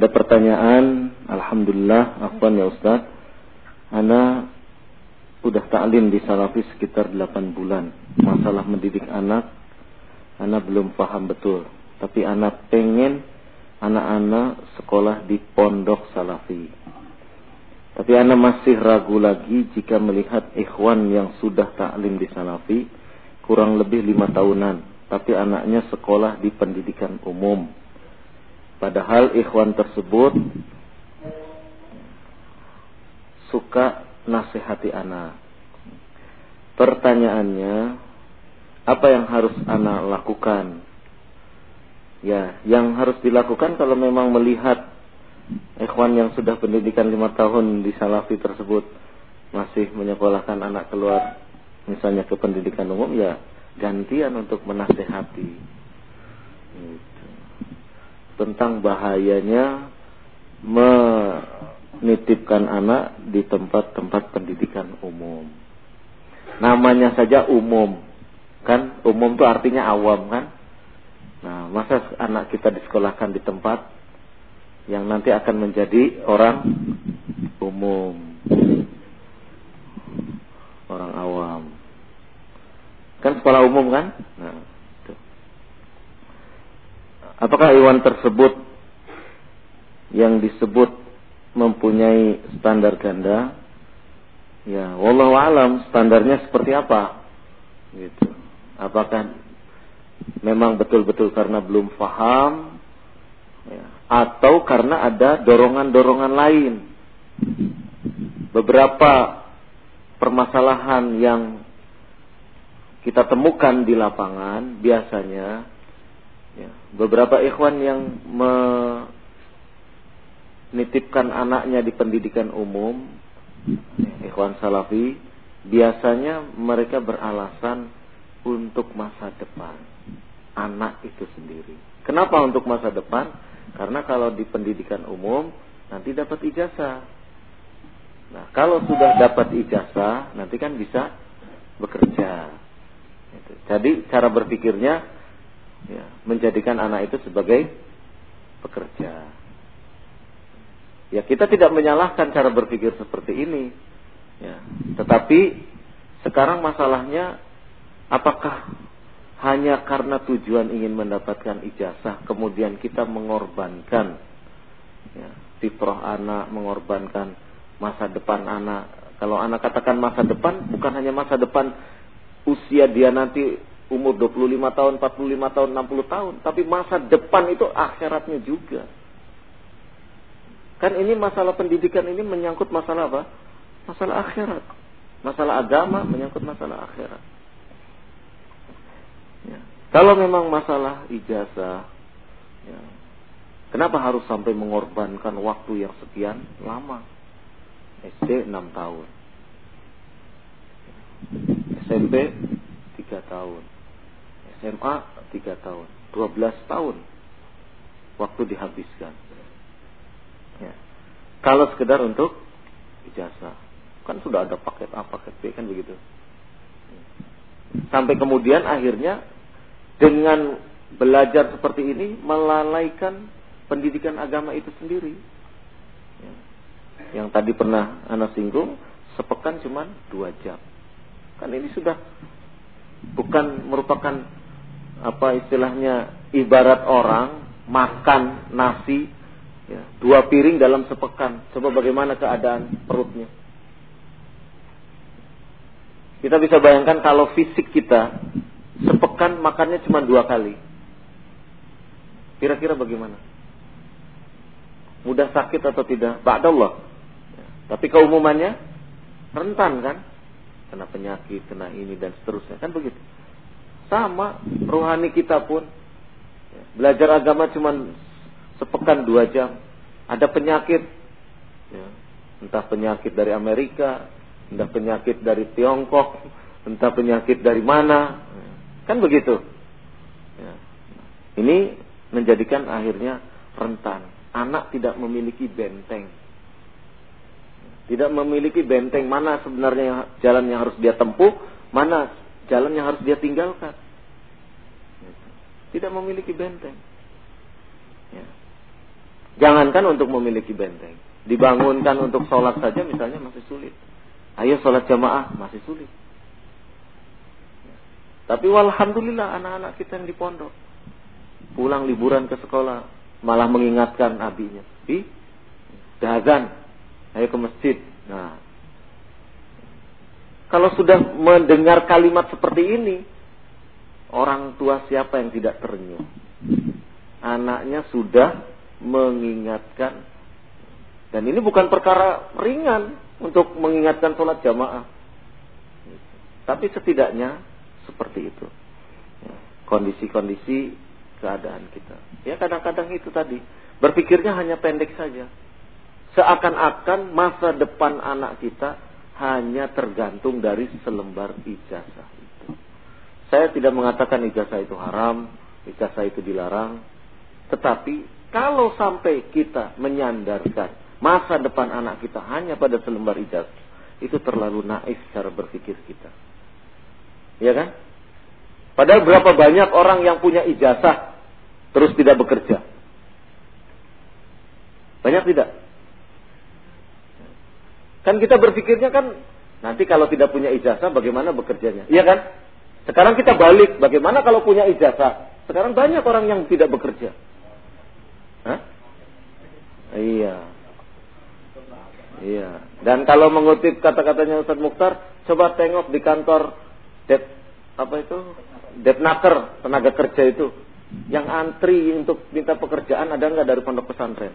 Ada pertanyaan, Alhamdulillah, afwan ya Ustaz. Ana udah taklim di Salafi sekitar 8 bulan. Masalah mendidik anak, Ana belum paham betul. Tapi Ana pengen anak-anak sekolah di pondok Salafi. Tapi Ana masih ragu lagi jika melihat ikhwan yang sudah taklim di Salafi kurang lebih lima tahunan. Tapi anaknya sekolah di pendidikan umum Padahal ikhwan tersebut suka nasihati anak. Pertanyaannya, apa yang harus anak lakukan? Ya, yang harus dilakukan kalau memang melihat ikhwan yang sudah pendidikan lima tahun di salafi tersebut masih menyekolahkan anak keluar misalnya ke pendidikan umum ya gantian untuk menasehati. Gitu tentang bahayanya menitipkan anak di tempat-tempat pendidikan umum. Namanya saja umum, kan? Umum itu artinya awam, kan? Nah, masa anak kita disekolahkan di tempat yang nanti akan menjadi orang umum, orang awam. Kan sekolah umum kan? Nah, Apakah hewan tersebut yang disebut mempunyai standar ganda? Ya, wallahu alam standarnya seperti apa? Gitu. Apakah memang betul-betul karena belum paham ya, atau karena ada dorongan-dorongan lain? Beberapa permasalahan yang kita temukan di lapangan biasanya Ya, beberapa ikhwan yang menitipkan anaknya di pendidikan umum, ikhwan salafi, biasanya mereka beralasan untuk masa depan anak itu sendiri. Kenapa untuk masa depan? Karena kalau di pendidikan umum nanti dapat ijazah. Nah, kalau sudah dapat ijazah, nanti kan bisa bekerja. Jadi cara berpikirnya ya, menjadikan anak itu sebagai pekerja. Ya kita tidak menyalahkan cara berpikir seperti ini, ya. Tetapi sekarang masalahnya apakah hanya karena tujuan ingin mendapatkan ijazah kemudian kita mengorbankan ya, fitrah anak, mengorbankan masa depan anak. Kalau anak katakan masa depan bukan hanya masa depan usia dia nanti umur 25 tahun, 45 tahun, 60 tahun. Tapi masa depan itu akhiratnya juga. Kan ini masalah pendidikan ini menyangkut masalah apa? Masalah akhirat. Masalah agama menyangkut masalah akhirat. Ya. Kalau memang masalah ijazah, ya, kenapa harus sampai mengorbankan waktu yang sekian lama? SD 6 tahun. SMP 3 tahun. SMA 3 tahun, 12 tahun waktu dihabiskan. Ya. Kalau sekedar untuk ijazah, kan sudah ada paket A, paket B kan begitu. Sampai kemudian akhirnya dengan belajar seperti ini melalaikan pendidikan agama itu sendiri. Ya. Yang tadi pernah anak singgung, sepekan cuma dua jam. Kan ini sudah bukan merupakan apa istilahnya ibarat orang makan nasi ya, dua piring dalam sepekan. Coba bagaimana keadaan perutnya. Kita bisa bayangkan kalau fisik kita sepekan makannya cuma dua kali. Kira-kira bagaimana? Mudah sakit atau tidak? Ba'dallah. Ya, tapi keumumannya rentan kan? Kena penyakit, kena ini dan seterusnya. Kan begitu. Sama rohani kita pun belajar agama cuma sepekan dua jam. Ada penyakit, ya, entah penyakit dari Amerika, entah penyakit dari Tiongkok, entah penyakit dari mana, kan begitu. Ya. Ini menjadikan akhirnya rentan. Anak tidak memiliki benteng. Tidak memiliki benteng mana sebenarnya jalan yang harus dia tempuh, mana jalan yang harus dia tinggalkan. Tidak memiliki benteng. Ya. Jangankan untuk memiliki benteng. Dibangunkan untuk sholat saja misalnya masih sulit. Ayo sholat jamaah masih sulit. Tapi walhamdulillah anak-anak kita yang di pondok. Pulang liburan ke sekolah. Malah mengingatkan abinya. Ih, dazan. Ayo ke masjid. Nah, kalau sudah mendengar kalimat seperti ini, orang tua siapa yang tidak ternyuh? Anaknya sudah mengingatkan. Dan ini bukan perkara ringan untuk mengingatkan sholat jamaah. Tapi setidaknya seperti itu. Kondisi-kondisi keadaan kita. Ya kadang-kadang itu tadi. Berpikirnya hanya pendek saja. Seakan-akan masa depan anak kita hanya tergantung dari selembar ijazah itu. Saya tidak mengatakan ijazah itu haram, ijazah itu dilarang, tetapi kalau sampai kita menyandarkan masa depan anak kita hanya pada selembar ijazah, itu terlalu naif cara berpikir kita. Ya kan? Padahal berapa banyak orang yang punya ijazah terus tidak bekerja? Banyak tidak? Kan kita berpikirnya kan nanti kalau tidak punya ijazah bagaimana bekerjanya? Iya kan? Sekarang kita balik, bagaimana kalau punya ijazah? Sekarang banyak orang yang tidak bekerja. Hah? Iya. Iya. Dan kalau mengutip kata-katanya Ustaz Mukhtar, coba tengok di kantor Dep apa itu? Depnaker, tenaga kerja itu. Yang antri untuk minta pekerjaan ada nggak dari pondok pesantren?